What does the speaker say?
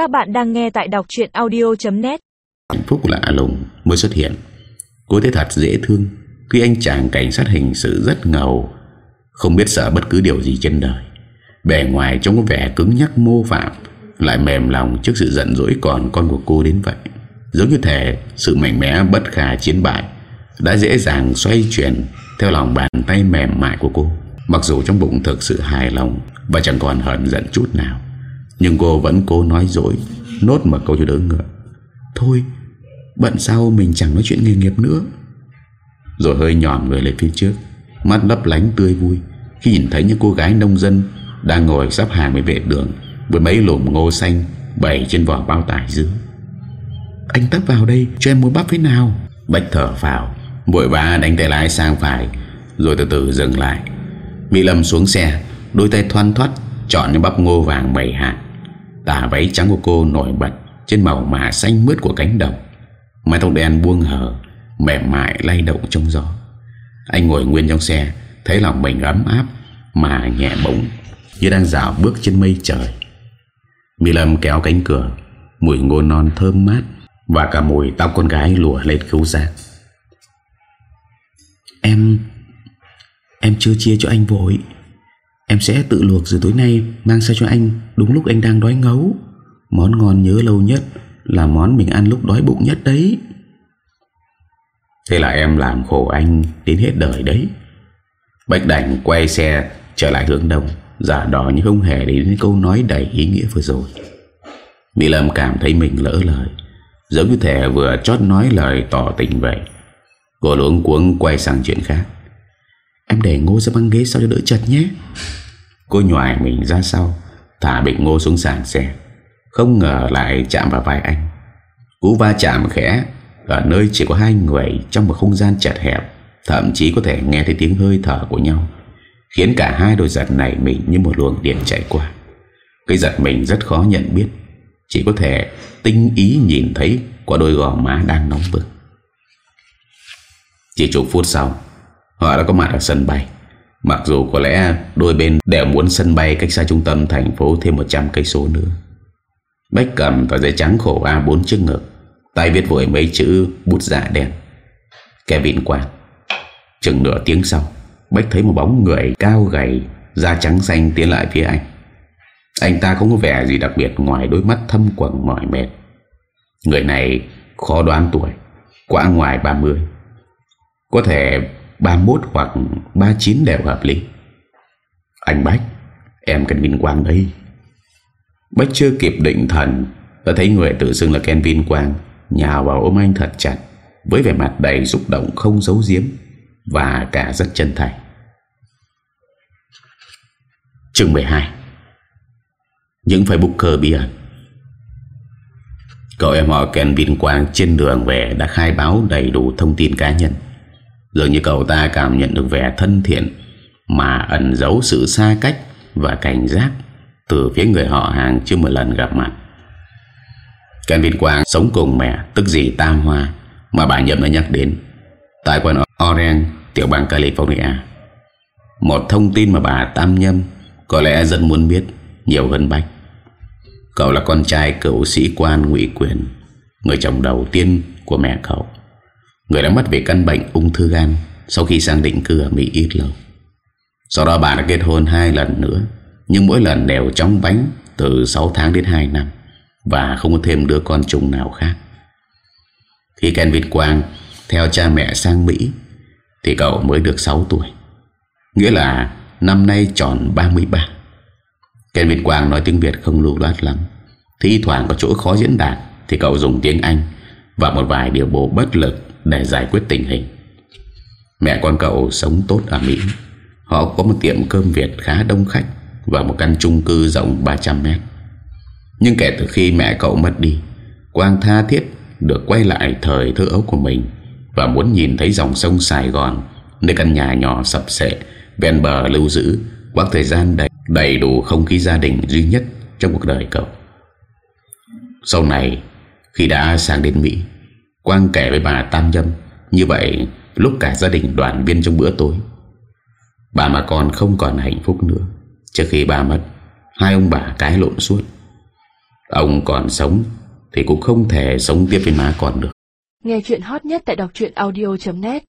Các bạn đang nghe tại đọc chuyện audio.net Hạnh phúc lạ lùng mới xuất hiện. Cô thấy thật dễ thương Khi anh chàng cảnh sát hình sự rất ngầu, Không biết sợ bất cứ điều gì trên đời. Bề ngoài trông có vẻ cứng nhắc, mô phạm, Lại mềm lòng trước sự giận dỗi còn con của cô đến vậy. Giống như thể sự mạnh mẽ bất khả chiến bại Đã dễ dàng xoay chuyển Theo lòng bàn tay mềm mại của cô. Mặc dù trong bụng thực sự hài lòng Và chẳng còn hận giận chút nào nhưng cô vẫn cố nói dối, Nốt mà câu cho đỡ ngựa. Thôi, Bận sau mình chẳng nói chuyện nghề nghiệp nữa. Rồi hơi nhòm người lên phía trước, Mắt lấp lánh tươi vui, Khi nhìn thấy những cô gái nông dân Đang ngồi sắp hàng với vệ đường Với mấy lùm ngô xanh Bày trên vỏ bao tải dưới Anh tấp vào đây, cho em mua bắp thế nào? Bách thở vào Vội vã đánh tay lái sang phải, Rồi từ từ dừng lại. Mỹ Lâm xuống xe, Đôi tay thoăn thoát Chọn những bắp ngô vàng bày hạt Tà váy trắng của cô nổi bật, Trên màu mà xanh mướt của cánh đồng. Mái tóc đen buông hở, Mềm mại lay động trong gió. Anh ngồi nguyên trong xe, Thấy lòng mình ấm áp Mà nhẹ bỗng, Như đang dạo bước trên mây trời. Mỹ Lâm kéo cánh cửa, Mùi ngô non thơm mát, Và cả mùi tóc con gái lùa lên khấu giác. Em Em chưa chia cho anh vội. Em sẽ tự luộc rồi tối nay Mang sang cho anh. Đúng lúc anh đang đói ngấu. Món ngon nhớ lâu nhất Là món mình ăn lúc đói bụng nhất đấy. Thế là em làm khổ anh Đến hết đời đấy. Bạch đành quay xe Trở lại hướng đông, Giả đỏ như không hề đến câu nói đầy ý nghĩa vừa rồi. Mỹ Lâm cảm thấy mình lỡ lời, Giống như thể vừa chót nói lời tỏ tình vậy. Cô luống cuống quay sang chuyện khác. Em để ngô ra băng ghế sao cho đỡ chật nhé. Cô nhòi mình ra sau, Thả bịch ngô xuống sàn xe. Không ngờ lại chạm vào vai anh. Cú va chạm khẽ, Ở nơi chỉ có hai người Trong một không gian chật hẹp, Thậm chí có thể nghe thấy tiếng hơi thở của nhau, Khiến cả hai đôi giật này mình Như một luồng điện chạy qua. Cái giật mình rất khó nhận biết, Chỉ có thể tinh ý nhìn thấy Qua đôi gò má đang nóng bực Chỉ chục phút sau, Họ đã có mặt ở sân bay. Mặc dù có lẽ đôi bên đều muốn sân bay cách xa trung tâm thành phố thêm 100 cây số nữa. Bách cầm tờ giấy trắng khổ A4 trước ngực, tay viết vội mấy chữ bút dạ đen. Kevin Quang. Chừng nửa tiếng sau, Bách thấy một bóng người cao gầy, da trắng xanh tiến lại phía anh. Anh ta không có vẻ gì đặc biệt ngoài đôi mắt thâm quầng mỏi mệt. Người này khó đoán tuổi, quá ngoài 30. Có thể 31 hoặc 39 đều hợp lý. Anh Bách, Em cần Vinh Quang đây. Bách chưa kịp định thần, Đã thấy người tự xưng là Ken Vinh Quang, Nhào vào ôm anh thật chặt, Với vẻ mặt đầy xúc động không giấu giếm Và cả rất chân thành. Chương 12 Những Facebooker bí ẩn. Cậu em họ Ken Vinh Quang trên đường về đã khai báo đầy đủ thông tin cá nhân. Dường như cậu ta cảm nhận được vẻ thân thiện Mà ẩn giấu sự xa cách Và cảnh giác Từ phía người họ hàng chưa một lần gặp mặt. Ken Vinh Quang sống cùng mẹ, Tức gì Tam Hoa, Mà bà Nhậm đã nhắc đến. Tại quận Orange, Tiểu bang California, Một thông tin mà bà Tam Nhâm Có lẽ dân muốn biết Nhiều hơn Bách. Cậu là con trai cựu sĩ quan ngụy quyền, Người chồng đầu tiên của mẹ cậu. Người đã mất vì căn bệnh ung thư gan Sau khi sang định cư ở Mỹ ít lâu. Sau đó bà đã kết hôn hai lần nữa, Nhưng mỗi lần đều chóng bánh Từ 6 tháng đến 2 năm Và không có thêm đứa con trùng nào khác. Khi Ken Việt Quang Theo cha mẹ sang Mỹ Thì cậu mới được 6 tuổi, Nghĩa là năm nay tròn 33 Ken Việt Quang nói tiếng Việt không lưu loát lắm. Thì thoảng có chỗ khó diễn đạt Thì cậu dùng tiếng Anh Và một vài điều bộ bất lực để giải quyết tình hình. Mẹ con cậu sống tốt ở Mỹ. Họ có một tiệm cơm Việt khá đông khách Và một căn chung cư rộng 300 mét. Nhưng kể từ khi mẹ cậu mất đi Quang tha thiết được quay lại thời thơ ấu của mình Và muốn nhìn thấy dòng sông Sài Gòn Nơi căn nhà nhỏ sập sệ Ven bờ lưu giữ Quãng thời gian đầy, đầy đủ không khí gia đình duy nhất Trong cuộc đời cậu. Sau này Khi đã sang đến Mỹ Quang kể với bà Tam Nhâm, Như vậy lúc cả gia đình đoàn viên trong bữa tối, Bà mà còn không còn hạnh phúc nữa. Trước khi bà mất, Hai ông bà cái lộn suốt. Ông còn sống Thì cũng không thể sống tiếp với má con được. Nghe chuyện hot nhất tại đọc audio.net